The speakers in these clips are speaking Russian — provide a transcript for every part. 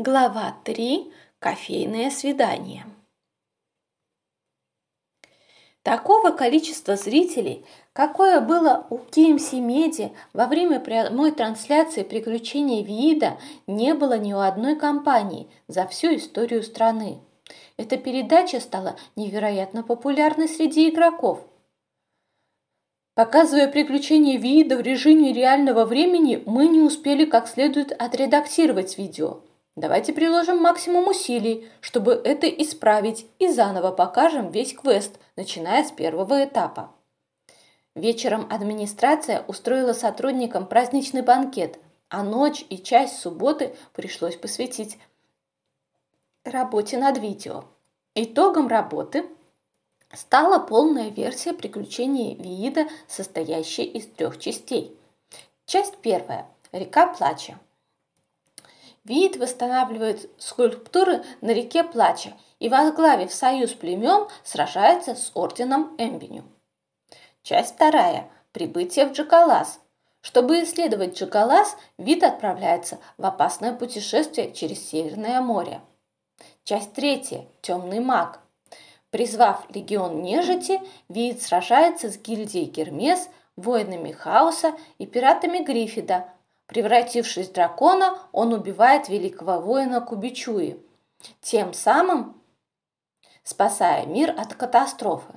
Глава 3. Кофейное свидание. Такого количества зрителей, какое было у KMC Media во время прямой трансляции приключений Виида, не было ни у одной компании за всю историю страны. Эта передача стала невероятно популярной среди игроков. Показывая приключения Виида в режиме реального времени, мы не успели как следует отредактировать видео – Давайте приложим максимум усилий, чтобы это исправить и заново покажем весь квест, начиная с первого этапа. Вечером администрация устроила сотрудникам праздничный банкет, а ночь и часть субботы пришлось посвятить работе над видео. Итогом работы стала полная версия приключений Виида, состоящая из трех частей. Часть первая – «Река плача». Вид восстанавливает скульптуры на реке Плача и, возглавив союз племен, сражается с орденом Эмбеню. Часть вторая. Прибытие в Джакалас. Чтобы исследовать Джакалас, Вид отправляется в опасное путешествие через Северное море. Часть третья. Темный маг. Призвав легион нежити, Вид сражается с гильдией Гермес, воинами хаоса и пиратами Гриффида – Превратившись в дракона, он убивает великого воина Кубичуи, тем самым спасая мир от катастрофы.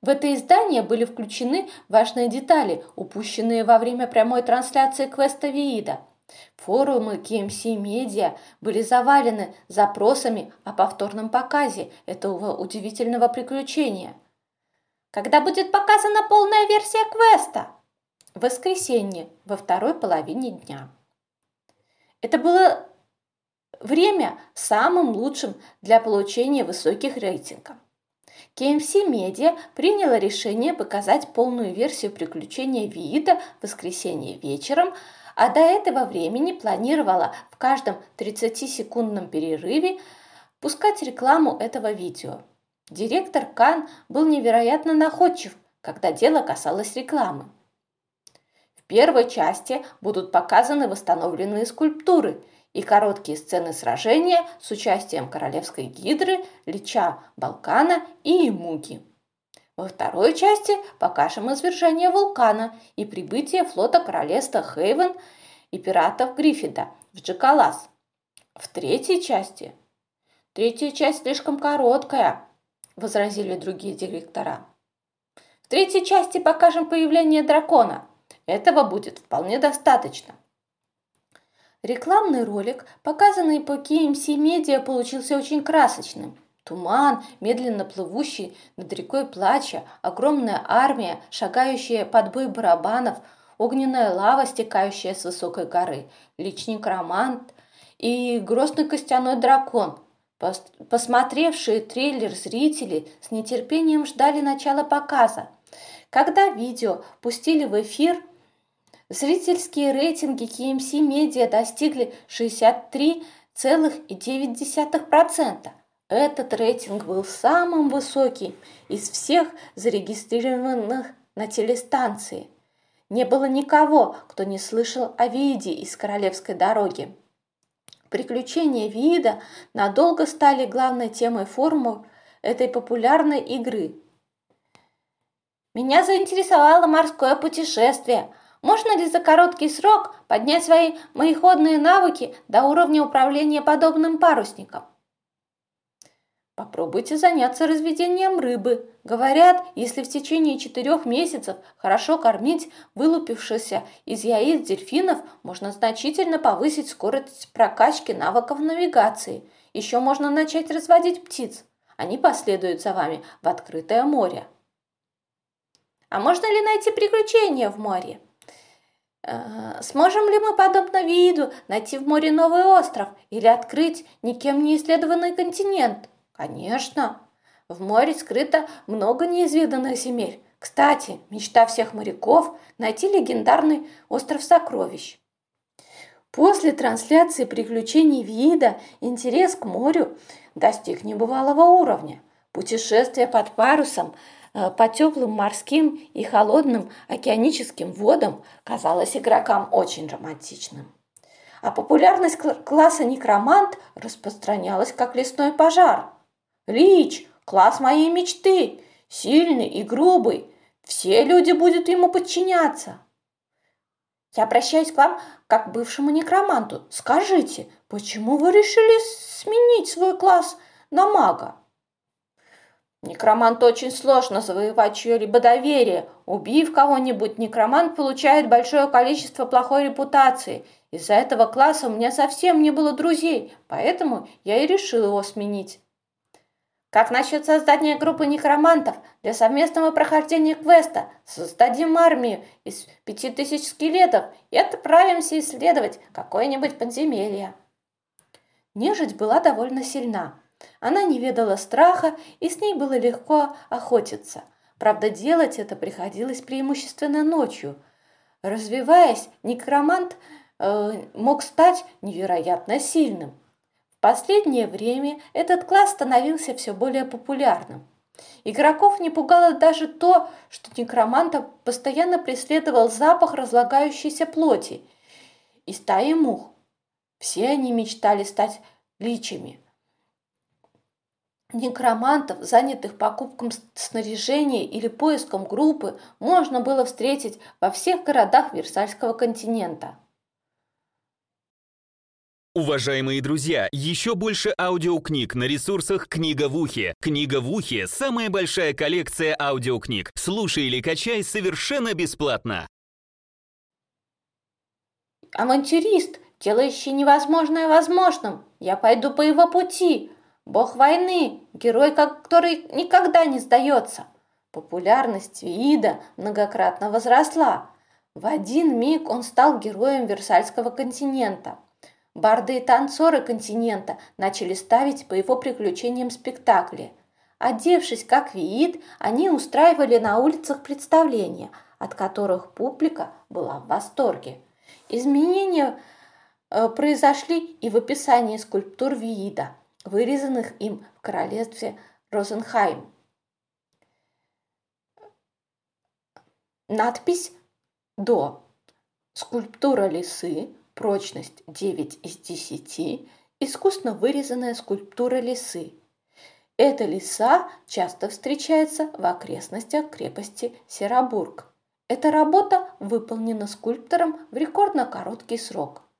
В это издание были включены важные детали, упущенные во время прямой трансляции квеста Виида. Форумы KMC Media были завалены запросами о повторном показе этого удивительного приключения. Когда будет показана полная версия квеста? Воскресенье во второй половине дня. Это было время самым лучшим для получения высоких рейтингов. KMC Media приняла решение показать полную версию приключения Виита в воскресенье вечером, а до этого времени планировала в каждом 30-секундном перерыве пускать рекламу этого видео. Директор Кан был невероятно находчив, когда дело касалось рекламы первой части будут показаны восстановленные скульптуры и короткие сцены сражения с участием королевской гидры, лича Балкана и Имуги. Во второй части покажем извержение вулкана и прибытие флота королевства Хейвен и пиратов Гриффида в Джекалас. В третьей части... Третья часть слишком короткая, возразили другие директора. В третьей части покажем появление дракона – этого будет вполне достаточно. Рекламный ролик, показанный по KMC Media, получился очень красочным. Туман, медленно плывущий над рекой плача, огромная армия, шагающая под бой барабанов, огненная лава, стекающая с высокой горы, личник романт и грозный костяной дракон. Посмотревшие трейлер зрители с нетерпением ждали начала показа. Когда видео пустили в эфир – Зрительские рейтинги KMC Media достигли 63,9%. Этот рейтинг был самым высоким из всех зарегистрированных на телестанции. Не было никого, кто не слышал о Виде из Королевской дороги. Приключения Вида надолго стали главной темой форума этой популярной игры. Меня заинтересовало морское путешествие – можно ли за короткий срок поднять свои мореходные навыки до уровня управления подобным парусником? Попробуйте заняться разведением рыбы. Говорят, если в течение четырех месяцев хорошо кормить вылупившихся из яиц дельфинов, можно значительно повысить скорость прокачки навыков навигации. Еще можно начать разводить птиц. Они последуют за вами в открытое море. А можно ли найти приключения в море? Э, сможем ли мы, подобно виду, найти в море новый остров или открыть никем не исследованный континент? Конечно. В море скрыто много неизведанных земель. Кстати, мечта всех моряков – найти легендарный остров сокровищ. После трансляции приключений Вида интерес к морю достиг небывалого уровня. Путешествие под парусом – по теплым морским и холодным океаническим водам казалось игрокам очень романтичным. а популярность класса некромант распространялась как лесной пожар. Лич, класс моей мечты, сильный и грубый, все люди будут ему подчиняться. Я обращаюсь к вам как к бывшему некроманту. Скажите, почему вы решили сменить свой класс на мага? Некроманту очень сложно завоевать чье-либо доверие. Убив кого-нибудь, некромант получает большое количество плохой репутации. Из-за этого класса у меня совсем не было друзей, поэтому я и решил его сменить. Как насчет создания группы некромантов для совместного прохождения квеста? Создадим армию из пяти тысяч скелетов и отправимся исследовать какое-нибудь подземелье. Нежить была довольно сильна. Она не ведала страха, и с ней было легко охотиться. Правда, делать это приходилось преимущественно ночью. Развиваясь, некромант э, мог стать невероятно сильным. В последнее время этот класс становился все более популярным. Игроков не пугало даже то, что некроманта постоянно преследовал запах разлагающейся плоти и стаи мух. Все они мечтали стать личами. Некромантов, занятых покупком снаряжения или поиском группы, можно было встретить во всех городах Версальского континента. Уважаемые друзья, еще больше аудиокниг на ресурсах «Книга в ухе». «Книга в ухе» — самая большая коллекция аудиокниг. Слушай или качай совершенно бесплатно. Авантюрист, делающий невозможное возможным. Я пойду по его пути. Бог войны, герой, который никогда не сдается. Популярность Виида многократно возросла. В один миг он стал героем Версальского континента. Барды и танцоры континента начали ставить по его приключениям спектакли. Одевшись как Виид, они устраивали на улицах представления, от которых публика была в восторге. Изменения э, произошли и в описании скульптур Виида – вырезанных им в королевстве Розенхайм. Надпись «До». Скульптура лисы, прочность 9 из 10, искусно вырезанная скульптура лисы. Эта лиса часто встречается в окрестностях крепости Серабург. Эта работа выполнена скульптором в рекордно короткий срок –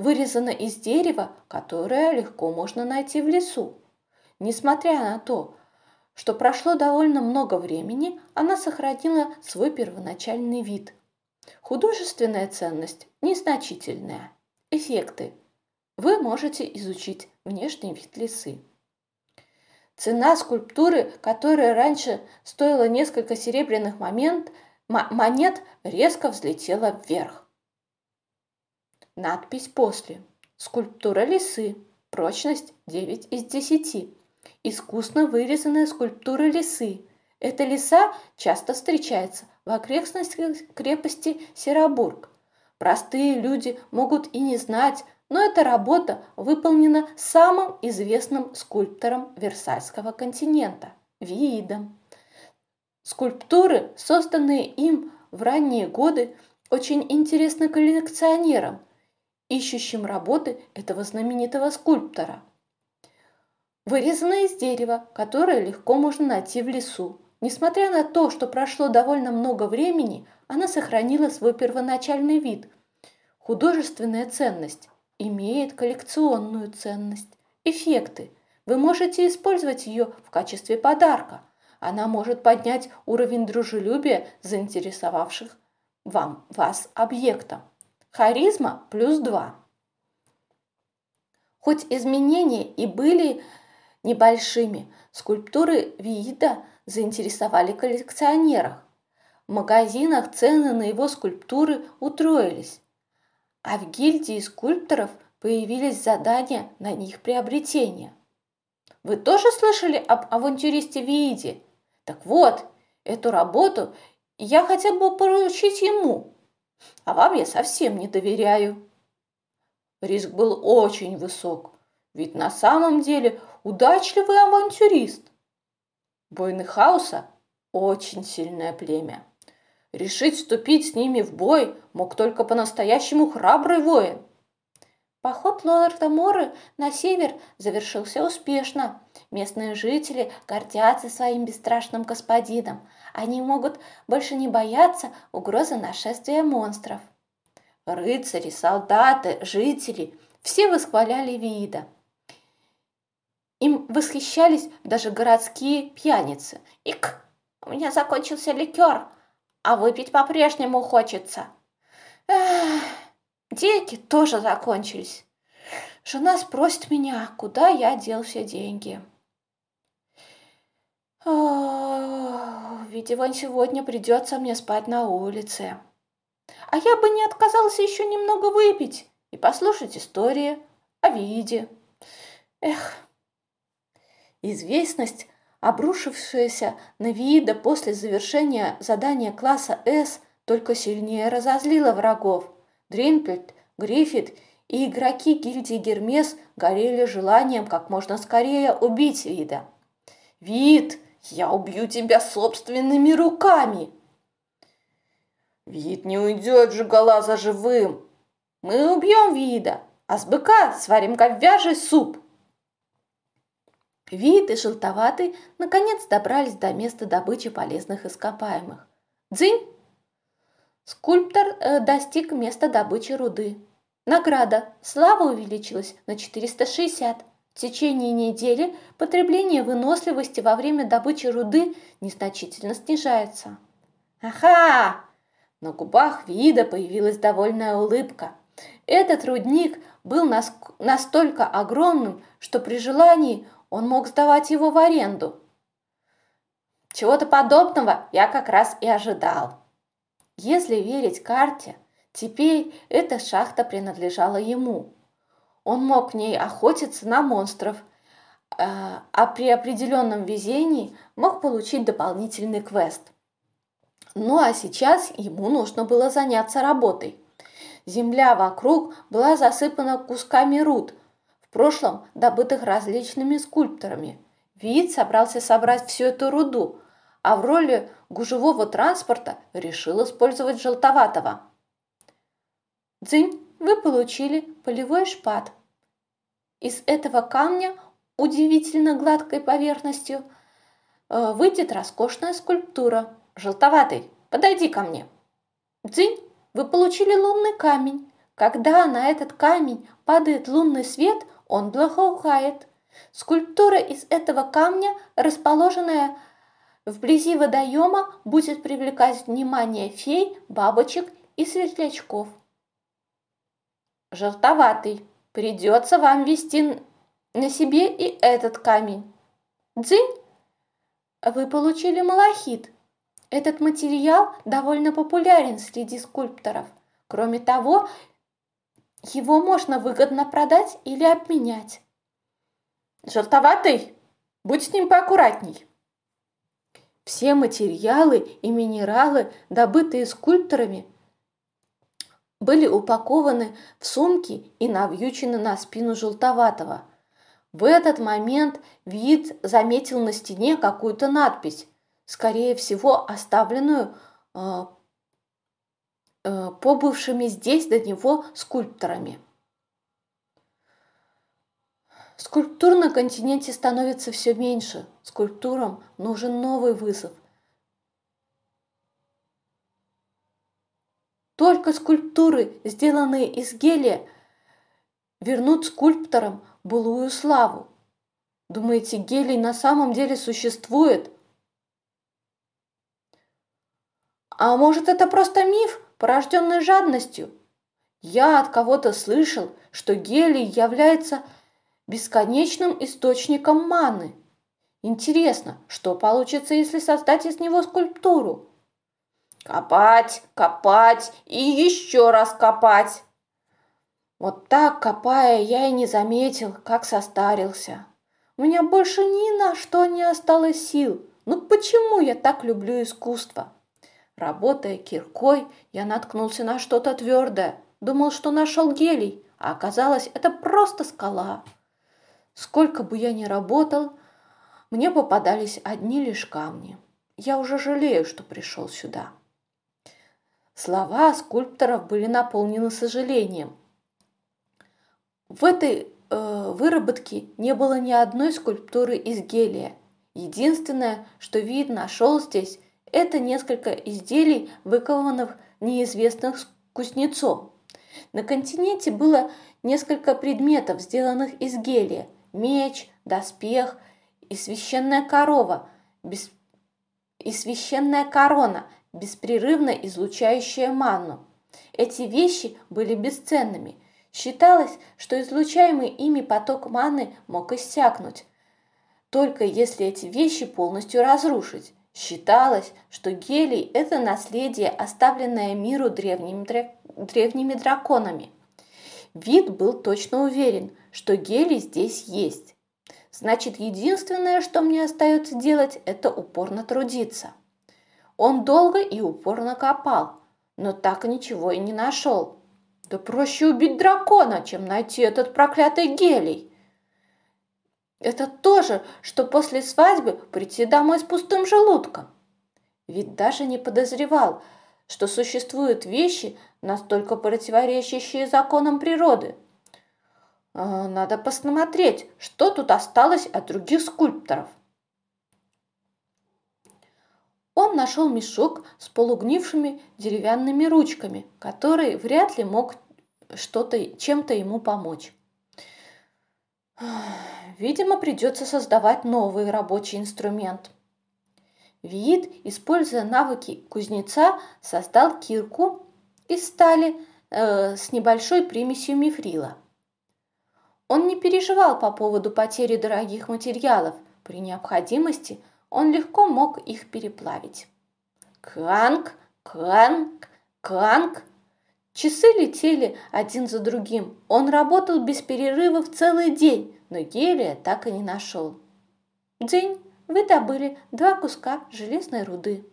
вырезана из дерева, которое легко можно найти в лесу. Несмотря на то, что прошло довольно много времени, она сохранила свой первоначальный вид. Художественная ценность незначительная. Эффекты. Вы можете изучить внешний вид лисы. Цена скульптуры, которая раньше стоила несколько серебряных момент, монет, резко взлетела вверх. Надпись после. Скульптура лисы. Прочность 9 из 10. Искусно вырезанная скульптура лисы. Эта лиса часто встречается в окрестностях крепости Серобург. Простые люди могут и не знать, но эта работа выполнена самым известным скульптором Версальского континента – Виидом. Скульптуры, созданные им в ранние годы, очень интересны коллекционерам – ищущим работы этого знаменитого скульптора. Вырезана из дерева, которое легко можно найти в лесу. Несмотря на то, что прошло довольно много времени, она сохранила свой первоначальный вид. Художественная ценность имеет коллекционную ценность. Эффекты. Вы можете использовать ее в качестве подарка. Она может поднять уровень дружелюбия заинтересовавших вам, вас объектом. Харизма плюс 2. Хоть изменения и были небольшими, скульптуры Виида заинтересовали коллекционеров. В магазинах цены на его скульптуры утроились, а в гильдии скульпторов появились задания на них приобретения. Вы тоже слышали об авантюристе Вииде? Так вот, эту работу я хотел бы поручить ему, а вам я совсем не доверяю. Риск был очень высок, ведь на самом деле удачливый авантюрист. Бойны хаоса – очень сильное племя. Решить вступить с ними в бой мог только по-настоящему храбрый воин. Поход лорда Моры на север завершился успешно. Местные жители гордятся своим бесстрашным господином. Они могут больше не бояться угрозы нашествия монстров. Рыцари, солдаты, жители – все восхваляли вида. Им восхищались даже городские пьяницы. «Ик, у меня закончился ликер, а выпить по-прежнему хочется». Эх, деньги тоже закончились. Жена спросит меня, куда я дел все деньги. О, видимо, сегодня придется мне спать на улице. А я бы не отказался еще немного выпить и послушать истории о виде. Эх, Известность, обрушившаяся на Виида после завершения задания класса «С», только сильнее разозлила врагов. Дринпельд, Гриффит и игроки гильдии Гермес горели желанием как можно скорее убить Вида. «Вид, я убью тебя собственными руками!» «Вид не уйдет же голаза живым! Мы убьем Вида, а с быка сварим говяжий суп!» Вид и желтоватый наконец добрались до места добычи полезных ископаемых. Дзынь! Скульптор э, достиг места добычи руды. Награда. Слава увеличилась на 460. В течение недели потребление выносливости во время добычи руды незначительно снижается. Ага! На губах вида появилась довольная улыбка. Этот рудник был настолько огромным, что при желании он мог сдавать его в аренду. Чего-то подобного я как раз и ожидал. Если верить карте, теперь эта шахта принадлежала ему. Он мог в ней охотиться на монстров, э, а при определенном везении мог получить дополнительный квест. Ну а сейчас ему нужно было заняться работой. Земля вокруг была засыпана кусками руд, в прошлом добытых различными скульпторами. Вид собрался собрать всю эту руду, а в роли гужевого транспорта решил использовать желтоватого. Дзынь, вы получили полевой шпат. Из этого камня удивительно гладкой поверхностью э, выйдет роскошная скульптура. Желтоватый, подойди ко мне. Дзынь, вы получили лунный камень. Когда на этот камень падает лунный свет, он благоухает. Скульптура из этого камня, расположенная вблизи водоема, будет привлекать внимание фей, бабочек и светлячков. Желтоватый. Придется вам вести на себе и этот камень. Дзынь! Вы получили малахит. Этот материал довольно популярен среди скульпторов. Кроме того, его можно выгодно продать или обменять. Желтоватый, будь с ним поаккуратней. Все материалы и минералы, добытые скульпторами, были упакованы в сумки и навьючены на спину желтоватого. В этот момент вид заметил на стене какую-то надпись, скорее всего оставленную э, Э, побывшими здесь до него скульпторами. Скульптур на континенте становится все меньше. Скульптурам нужен новый вызов. Только скульптуры, сделанные из гелия, вернут скульпторам былую славу. Думаете, гелий на самом деле существует? А может, это просто миф, порожденный жадностью. Я от кого-то слышал, что гелий является бесконечным источником маны. Интересно, что получится, если создать из него скульптуру? Копать, копать и еще раз копать. Вот так, копая, я и не заметил, как состарился. У меня больше ни на что не осталось сил. Ну почему я так люблю искусство? Работая киркой, я наткнулся на что-то твердое. Думал, что нашел гелий, а оказалось, это просто скала. Сколько бы я ни работал, мне попадались одни лишь камни. Я уже жалею, что пришел сюда. Слова скульпторов были наполнены сожалением. В этой э, выработке не было ни одной скульптуры из гелия. Единственное, что вид нашел здесь, это несколько изделий, выкованных неизвестных кузнецом. На континенте было несколько предметов, сделанных из гелия. Меч, доспех и священная корова, без... и священная корона, беспрерывно излучающая манну. Эти вещи были бесценными. Считалось, что излучаемый ими поток маны мог иссякнуть, только если эти вещи полностью разрушить. Считалось, что гелий – это наследие, оставленное миру древними, древними драконами. Вид был точно уверен, что гелий здесь есть. Значит, единственное, что мне остается делать, это упорно трудиться. Он долго и упорно копал, но так ничего и не нашел. Да проще убить дракона, чем найти этот проклятый гелий. Это то же, что после свадьбы прийти домой с пустым желудком. Ведь даже не подозревал, что существуют вещи, настолько противоречащие законам природы. А, надо посмотреть, что тут осталось от других скульпторов. Он нашел мешок с полугнившими деревянными ручками, который вряд ли мог что-то чем-то ему помочь. Видимо, придется создавать новый рабочий инструмент. Вид, используя навыки кузнеца, создал кирку из стали э, с небольшой примесью мифрила. Он не переживал по поводу потери дорогих материалов. При необходимости он легко мог их переплавить. Кранк, кранк, кранк. Часы летели один за другим. Он работал без перерывов целый день, но гелия так и не нашел. День вы добыли два куска железной руды.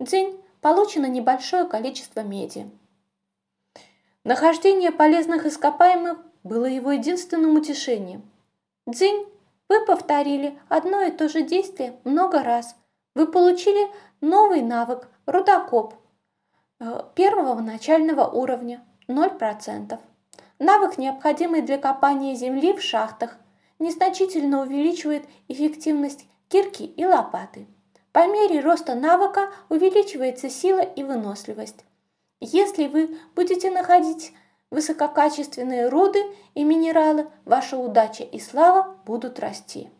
День получено небольшое количество меди. Нахождение полезных ископаемых было его единственным утешением. Дзинь, вы повторили одно и то же действие много раз. Вы получили новый навык – рудокоп – Э, первого начального уровня 0%. Навык, необходимый для копания земли в шахтах, незначительно увеличивает эффективность кирки и лопаты. По мере роста навыка увеличивается сила и выносливость. Если вы будете находить высококачественные руды и минералы, ваша удача и слава будут расти.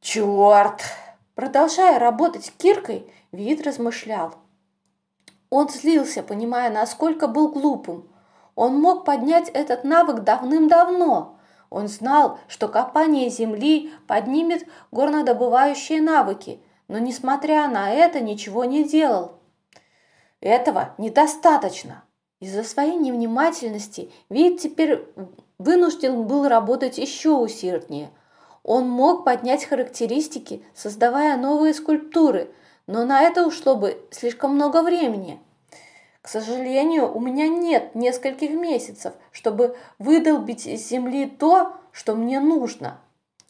Черт! Продолжая работать киркой, Вид размышлял. Он злился, понимая, насколько был глупым. Он мог поднять этот навык давным-давно. Он знал, что копание земли поднимет горнодобывающие навыки, но, несмотря на это, ничего не делал. Этого недостаточно. Из-за своей невнимательности Вид теперь вынужден был работать еще усерднее. Он мог поднять характеристики, создавая новые скульптуры – но на это ушло бы слишком много времени. К сожалению, у меня нет нескольких месяцев, чтобы выдолбить из земли то, что мне нужно.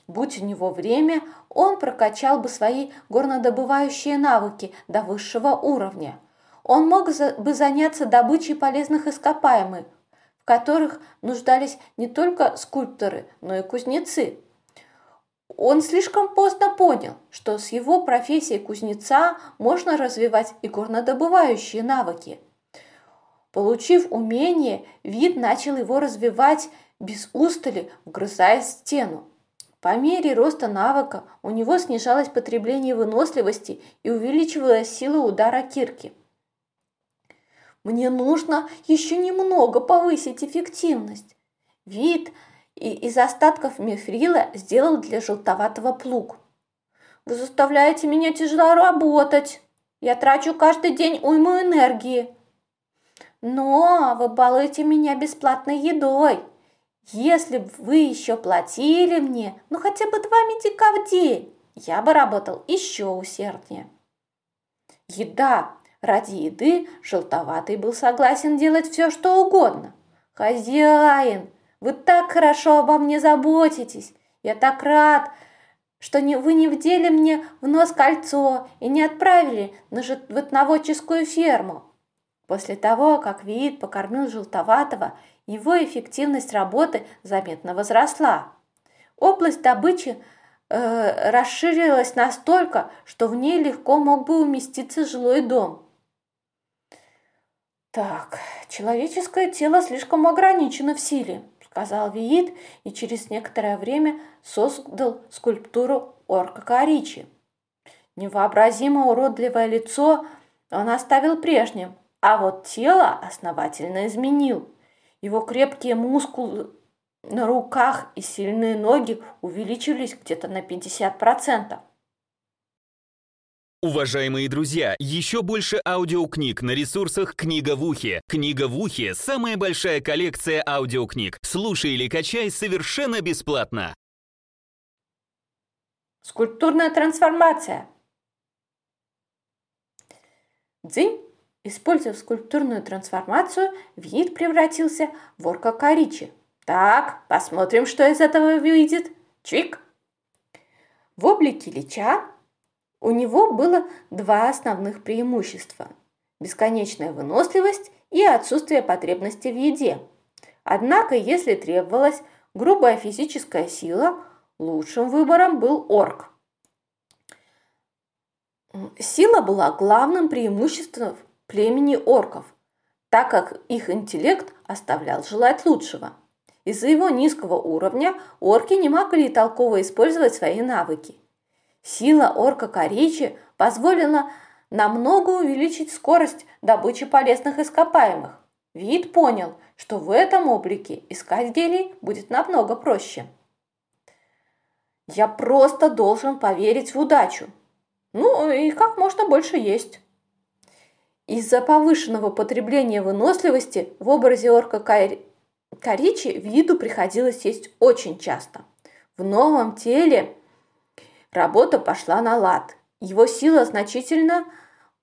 Будь у него время, он прокачал бы свои горнодобывающие навыки до высшего уровня. Он мог бы заняться добычей полезных ископаемых, в которых нуждались не только скульпторы, но и кузнецы. Он слишком поздно понял, что с его профессией кузнеца можно развивать и горнодобывающие навыки. Получив умение, вид начал его развивать без устали, вгрызая стену. По мере роста навыка у него снижалось потребление выносливости и увеличивалась сила удара кирки. Мне нужно еще немного повысить эффективность. Вид – из остатков мифрила сделал для желтоватого плуг. Вы заставляете меня тяжело работать. Я трачу каждый день уйму энергии. Но вы балуете меня бесплатной едой. Если бы вы еще платили мне, ну хотя бы два медика в день, я бы работал еще усерднее. Еда. Ради еды желтоватый был согласен делать все, что угодно. Хозяин, вы так хорошо обо мне заботитесь. Я так рад, что не, вы не вдели мне в нос кольцо и не отправили на животноводческую ферму. После того, как Виит покормил желтоватого, его эффективность работы заметно возросла. Область добычи э, расширилась настолько, что в ней легко мог бы уместиться жилой дом. «Так, человеческое тело слишком ограничено в силе», — сказал Виит и через некоторое время создал скульптуру орка Коричи. Невообразимо уродливое лицо он оставил прежним, а вот тело основательно изменил. Его крепкие мускулы на руках и сильные ноги увеличились где-то на 50%. Уважаемые друзья, еще больше аудиокниг на ресурсах «Книга в ухе». «Книга в ухе» — самая большая коллекция аудиокниг. Слушай или качай совершенно бесплатно. Скульптурная трансформация. Дзинь, используя скульптурную трансформацию, вид превратился в орка Коричи. Так, посмотрим, что из этого выйдет. Чик! В облике Лича у него было два основных преимущества – бесконечная выносливость и отсутствие потребности в еде. Однако, если требовалась грубая физическая сила, лучшим выбором был орк. Сила была главным преимуществом племени орков, так как их интеллект оставлял желать лучшего. Из-за его низкого уровня орки не могли толково использовать свои навыки. Сила орка Коричи позволила намного увеличить скорость добычи полезных ископаемых. Вид понял, что в этом облике искать гелий будет намного проще. Я просто должен поверить в удачу. Ну и как можно больше есть. Из-за повышенного потребления выносливости в образе орка Коричи виду приходилось есть очень часто. В новом теле Работа пошла на лад. Его сила значительно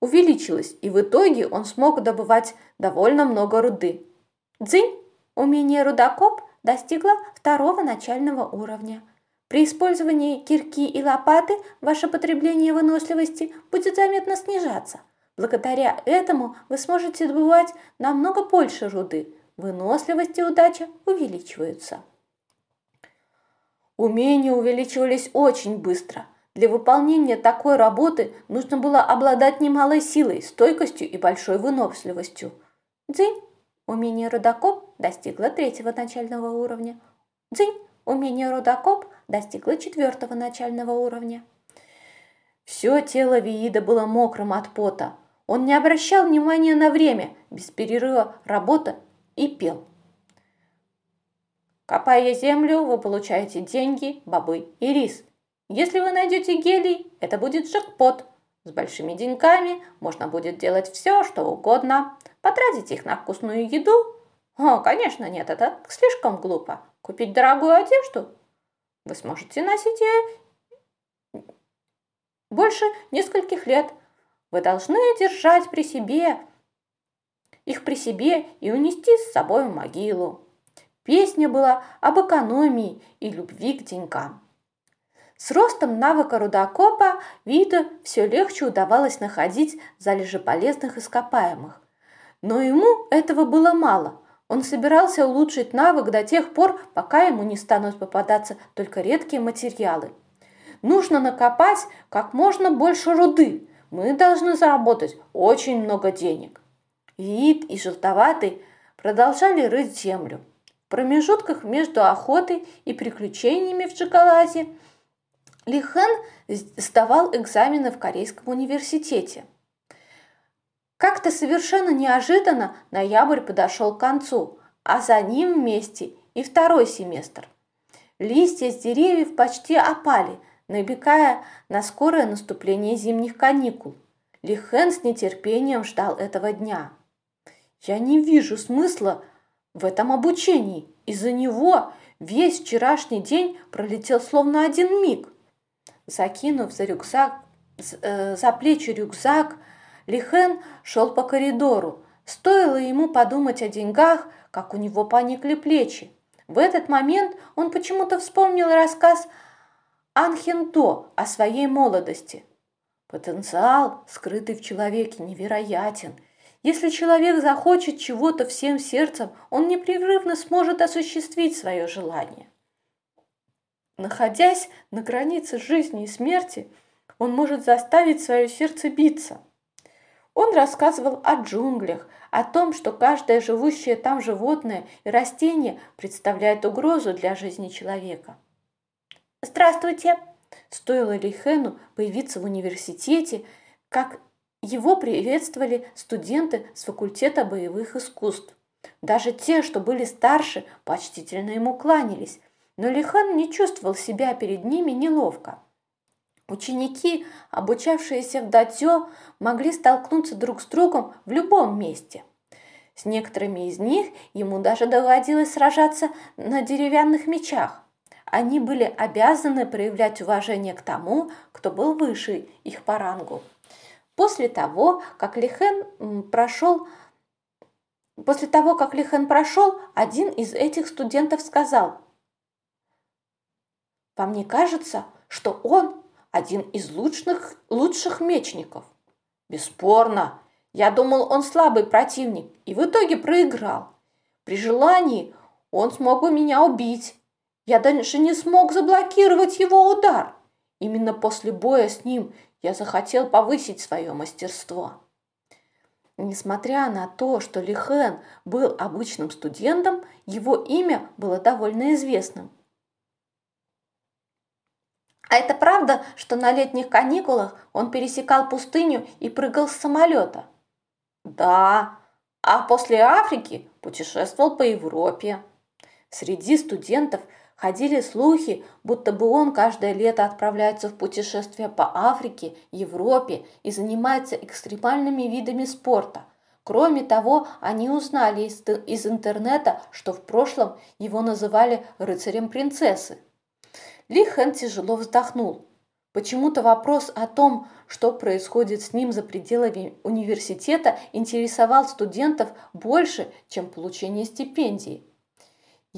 увеличилась, и в итоге он смог добывать довольно много руды. Дзынь, умение рудокоп достигло второго начального уровня. При использовании кирки и лопаты ваше потребление выносливости будет заметно снижаться. Благодаря этому вы сможете добывать намного больше руды. Выносливость и удача увеличиваются. Умения увеличивались очень быстро. Для выполнения такой работы нужно было обладать немалой силой, стойкостью и большой выносливостью. Дзынь. Умение рудокоп достигло третьего начального уровня. Дзынь. Умение рудокоп достигло четвертого начального уровня. Все тело Виида было мокрым от пота. Он не обращал внимания на время, без перерыва работа и пел. Копая землю, вы получаете деньги, бобы и рис. Если вы найдете гелий, это будет джекпот. С большими деньгами можно будет делать все, что угодно. Потратить их на вкусную еду? О, конечно, нет, это слишком глупо. Купить дорогую одежду? Вы сможете носить ее больше нескольких лет. Вы должны держать при себе их при себе и унести с собой в могилу. Песня была об экономии и любви к деньгам. С ростом навыка рудокопа виду все легче удавалось находить залежи полезных ископаемых. Но ему этого было мало. Он собирался улучшить навык до тех пор, пока ему не станут попадаться только редкие материалы. Нужно накопать как можно больше руды. Мы должны заработать очень много денег. Вид и желтоватый продолжали рыть землю промежутках между охотой и приключениями в шоколаде Ли Хэн сдавал экзамены в Корейском университете. Как-то совершенно неожиданно ноябрь подошел к концу, а за ним вместе и второй семестр. Листья с деревьев почти опали, набегая на скорое наступление зимних каникул. Ли Хэн с нетерпением ждал этого дня. «Я не вижу смысла в этом обучении. Из-за него весь вчерашний день пролетел словно один миг. Закинув за рюкзак, э, за плечи рюкзак, Лихен шел по коридору. Стоило ему подумать о деньгах, как у него поникли плечи. В этот момент он почему-то вспомнил рассказ Анхендо о своей молодости. Потенциал, скрытый в человеке, невероятен – Если человек захочет чего-то всем сердцем, он непрерывно сможет осуществить свое желание. Находясь на границе жизни и смерти, он может заставить свое сердце биться. Он рассказывал о джунглях, о том, что каждое живущее там животное и растение представляет угрозу для жизни человека. «Здравствуйте!» Стоило ли Хэну появиться в университете, как его приветствовали студенты с факультета боевых искусств. Даже те, что были старше, почтительно ему кланялись, но Лихан не чувствовал себя перед ними неловко. Ученики, обучавшиеся в датё, могли столкнуться друг с другом в любом месте. С некоторыми из них ему даже доводилось сражаться на деревянных мечах. Они были обязаны проявлять уважение к тому, кто был выше их по рангу. После того, как Лихен прошел, после того, как Лихен прошел, один из этих студентов сказал, «По мне кажется, что он один из лучших, лучших мечников». «Бесспорно. Я думал, он слабый противник, и в итоге проиграл. При желании он смог бы меня убить. Я даже не смог заблокировать его удар. Именно после боя с ним я захотел повысить свое мастерство. Несмотря на то, что Лихен был обычным студентом, его имя было довольно известным. А это правда, что на летних каникулах он пересекал пустыню и прыгал с самолета? Да, а после Африки путешествовал по Европе. Среди студентов – Ходили слухи, будто бы он каждое лето отправляется в путешествие по Африке, Европе и занимается экстремальными видами спорта. Кроме того, они узнали из, из интернета, что в прошлом его называли рыцарем принцессы. Ли Хэн тяжело вздохнул. Почему-то вопрос о том, что происходит с ним за пределами университета, интересовал студентов больше, чем получение стипендии.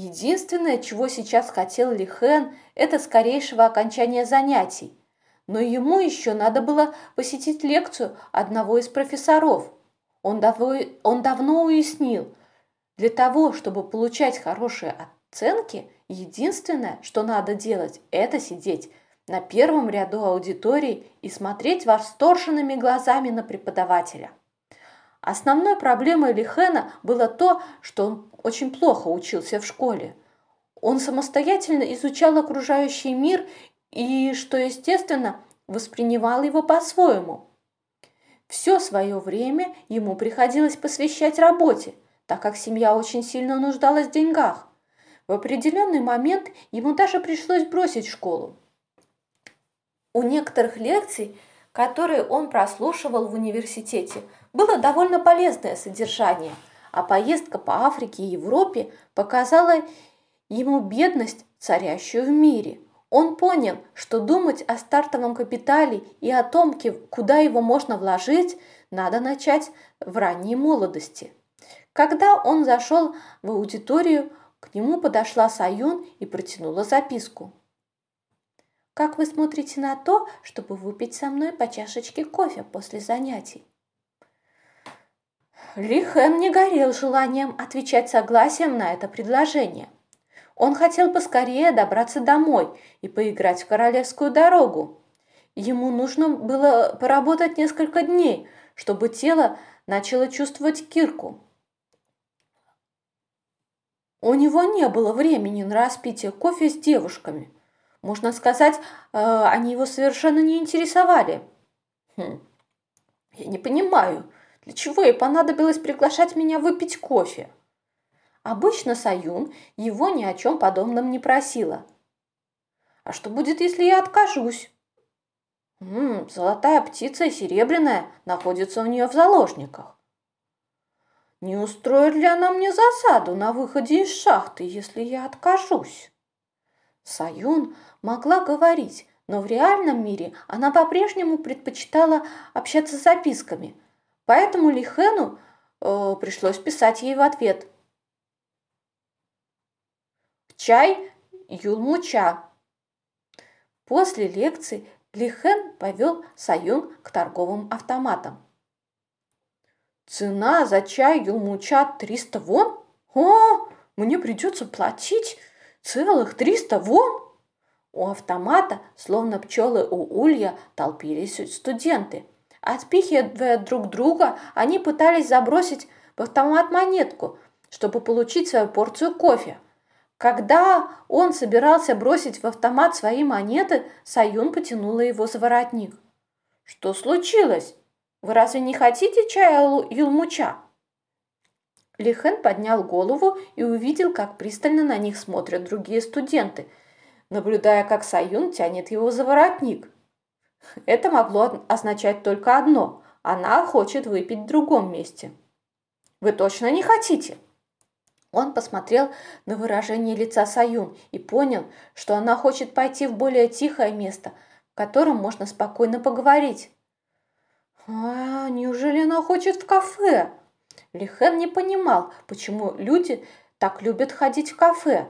Единственное, чего сейчас хотел Ли Хэн, это скорейшего окончания занятий. Но ему еще надо было посетить лекцию одного из профессоров. Он, давно, он давно уяснил, для того, чтобы получать хорошие оценки, единственное, что надо делать, это сидеть на первом ряду аудитории и смотреть восторженными глазами на преподавателя. Основной проблемой Лихена было то, что он очень плохо учился в школе. Он самостоятельно изучал окружающий мир и, что естественно, воспринимал его по-своему. Все свое время ему приходилось посвящать работе, так как семья очень сильно нуждалась в деньгах. В определенный момент ему даже пришлось бросить школу. У некоторых лекций, которые он прослушивал в университете – было довольно полезное содержание, а поездка по Африке и Европе показала ему бедность, царящую в мире. Он понял, что думать о стартовом капитале и о том, куда его можно вложить, надо начать в ранней молодости. Когда он зашел в аудиторию, к нему подошла Саюн и протянула записку. «Как вы смотрите на то, чтобы выпить со мной по чашечке кофе после занятий?» Ли Хэн не горел желанием отвечать согласием на это предложение. Он хотел поскорее добраться домой и поиграть в королевскую дорогу. Ему нужно было поработать несколько дней, чтобы тело начало чувствовать кирку. У него не было времени на распитие кофе с девушками. Можно сказать, э, они его совершенно не интересовали. Хм. Я не понимаю, для чего ей понадобилось приглашать меня выпить кофе? Обычно Саюн его ни о чем подобном не просила. А что будет, если я откажусь? М золотая птица и серебряная находятся у нее в заложниках. Не устроит ли она мне засаду на выходе из шахты, если я откажусь? Саюн могла говорить, но в реальном мире она по-прежнему предпочитала общаться записками – Поэтому Лихену э, пришлось писать ей в ответ. Чай Юлмуча. После лекции Лихен повел Саюн к торговым автоматам. Цена за чай Юлмуча 300 вон? О, мне придется платить целых 300 вон? У автомата, словно пчелы у улья, толпились студенты. Отпихивая друг друга, они пытались забросить в автомат монетку, чтобы получить свою порцию кофе. Когда он собирался бросить в автомат свои монеты, Саюн потянула его за воротник. «Что случилось? Вы разве не хотите чая Юлмуча?» Лихен поднял голову и увидел, как пристально на них смотрят другие студенты, наблюдая, как Саюн тянет его за воротник. Это могло означать только одно – она хочет выпить в другом месте. «Вы точно не хотите?» Он посмотрел на выражение лица Саюн и понял, что она хочет пойти в более тихое место, в котором можно спокойно поговорить. «А, неужели она хочет в кафе?» Лихен не понимал, почему люди так любят ходить в кафе.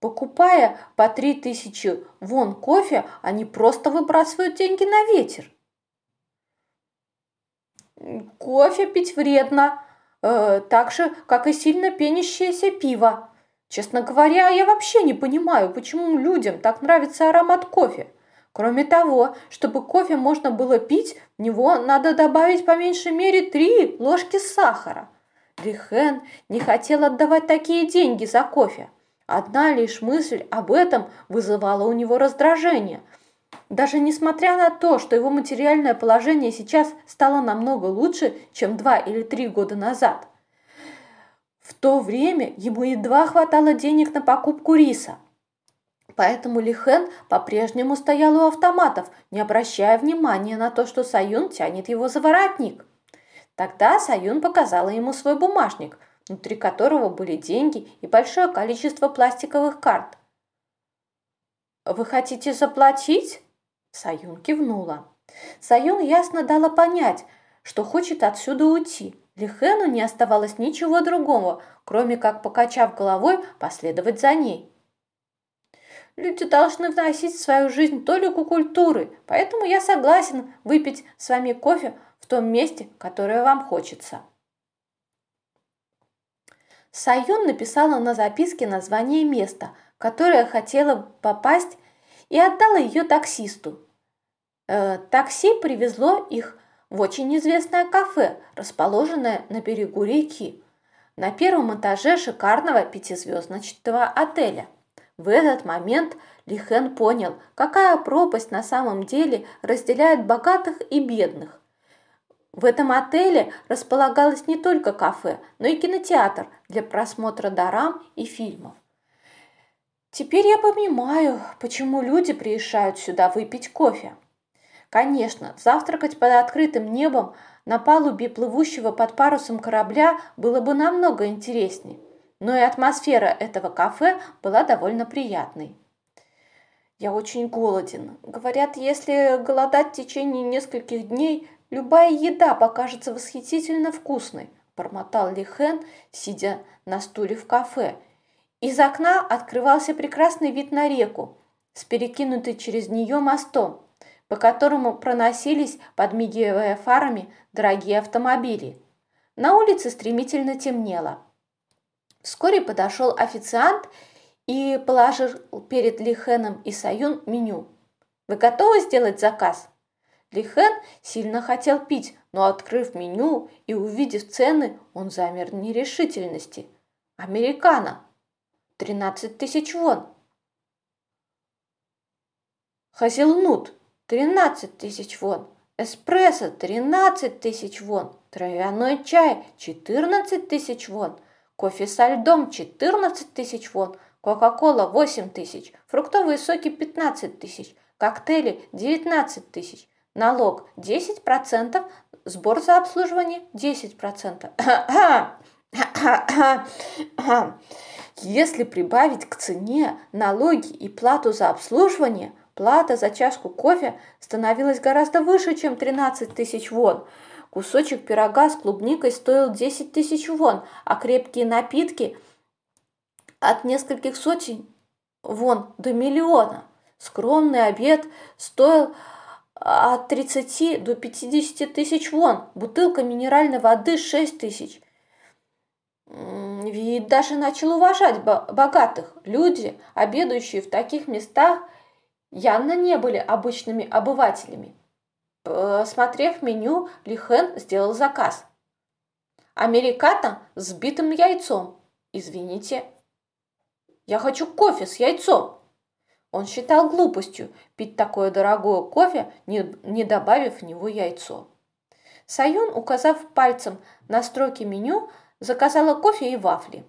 Покупая по три тысячи вон кофе, они просто выбрасывают деньги на ветер. Кофе пить вредно, э, так же, как и сильно пенящееся пиво. Честно говоря, я вообще не понимаю, почему людям так нравится аромат кофе. Кроме того, чтобы кофе можно было пить, в него надо добавить по меньшей мере три ложки сахара. Лихен не хотел отдавать такие деньги за кофе. Одна лишь мысль об этом вызывала у него раздражение. Даже несмотря на то, что его материальное положение сейчас стало намного лучше, чем два или три года назад. В то время ему едва хватало денег на покупку риса. Поэтому Лихен по-прежнему стоял у автоматов, не обращая внимания на то, что Саюн тянет его за воротник. Тогда Саюн показала ему свой бумажник – внутри которого были деньги и большое количество пластиковых карт. «Вы хотите заплатить?» Саюн кивнула. Саюн ясно дала понять, что хочет отсюда уйти. Лихену не оставалось ничего другого, кроме как, покачав головой, последовать за ней. Люди должны вносить в свою жизнь толику культуры, поэтому я согласен выпить с вами кофе в том месте, которое вам хочется. Сайон написала на записке название места, которое хотела попасть, и отдала ее таксисту. Э, такси привезло их в очень известное кафе, расположенное на берегу реки, на первом этаже шикарного пятизвездочного отеля. В этот момент Лихен понял, какая пропасть на самом деле разделяет богатых и бедных. В этом отеле располагалось не только кафе, но и кинотеатр для просмотра дорам и фильмов. Теперь я понимаю, почему люди приезжают сюда выпить кофе. Конечно, завтракать под открытым небом на палубе плывущего под парусом корабля было бы намного интереснее, но и атмосфера этого кафе была довольно приятной. Я очень голоден. Говорят, если голодать в течение нескольких дней, Любая еда покажется восхитительно вкусной, бормотал Лихен, сидя на стуле в кафе. Из окна открывался прекрасный вид на реку с перекинутой через нее мостом, по которому проносились, подмигивая фарами, дорогие автомобили. На улице стремительно темнело. Вскоре подошел официант и положил перед Лихеном и Саюн меню. «Вы готовы сделать заказ?» Лихен сильно хотел пить, но, открыв меню и увидев цены, он замер в нерешительности. Американо. 13 тысяч вон. Хазелнут. 13 тысяч вон. Эспрессо. 13 тысяч вон. Травяной чай. 14 тысяч вон. Кофе со льдом. 14 тысяч вон. Кока-кола 8 тысяч. Фруктовые соки 15 тысяч. Коктейли 19 тысяч. Налог 10%, сбор за обслуживание 10%. Если прибавить к цене налоги и плату за обслуживание, плата за чашку кофе становилась гораздо выше, чем 13 тысяч вон. Кусочек пирога с клубникой стоил 10 тысяч вон, а крепкие напитки от нескольких сотен вон до миллиона. Скромный обед стоил от 30 до 50 тысяч вон, бутылка минеральной воды 6 тысяч. Вид даже начал уважать богатых. Люди, обедающие в таких местах, явно не были обычными обывателями. Посмотрев меню, Лихен сделал заказ. Американо с сбитым яйцом. Извините. Я хочу кофе с яйцом. Он считал глупостью пить такое дорогое кофе, не, не добавив в него яйцо. Саюн, указав пальцем на строки меню, заказала кофе и вафли.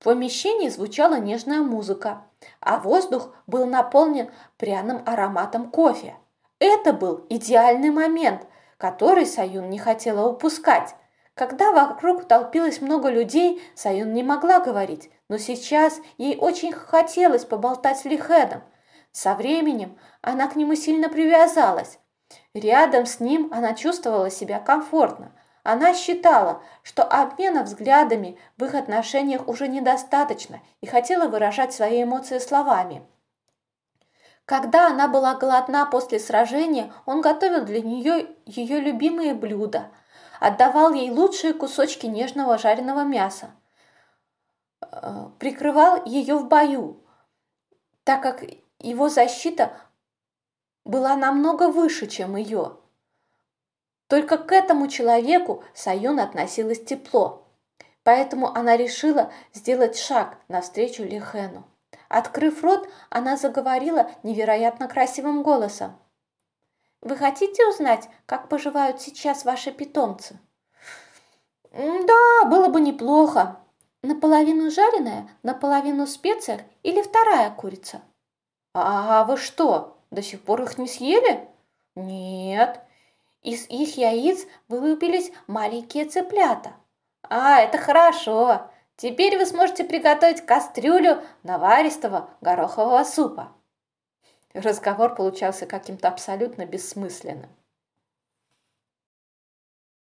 В помещении звучала нежная музыка, а воздух был наполнен пряным ароматом кофе. Это был идеальный момент, который Саюн не хотела упускать. Когда вокруг толпилось много людей, Саюн не могла говорить, но сейчас ей очень хотелось поболтать с Лихедом. Со временем она к нему сильно привязалась. Рядом с ним она чувствовала себя комфортно. Она считала, что обмена взглядами в их отношениях уже недостаточно и хотела выражать свои эмоции словами. Когда она была голодна после сражения, он готовил для нее ее любимые блюда, отдавал ей лучшие кусочки нежного жареного мяса, прикрывал ее в бою, так как его защита была намного выше, чем ее. Только к этому человеку Сайон относилась тепло, поэтому она решила сделать шаг навстречу Лихену. Открыв рот, она заговорила невероятно красивым голосом. «Вы хотите узнать, как поживают сейчас ваши питомцы?» «Да, было бы неплохо. Наполовину жареная, наполовину в специях или вторая курица?» «А вы что, до сих пор их не съели?» «Нет. Из их яиц вылупились маленькие цыплята». «А, это хорошо. Теперь вы сможете приготовить кастрюлю наваристого горохового супа. Разговор получался каким-то абсолютно бессмысленным.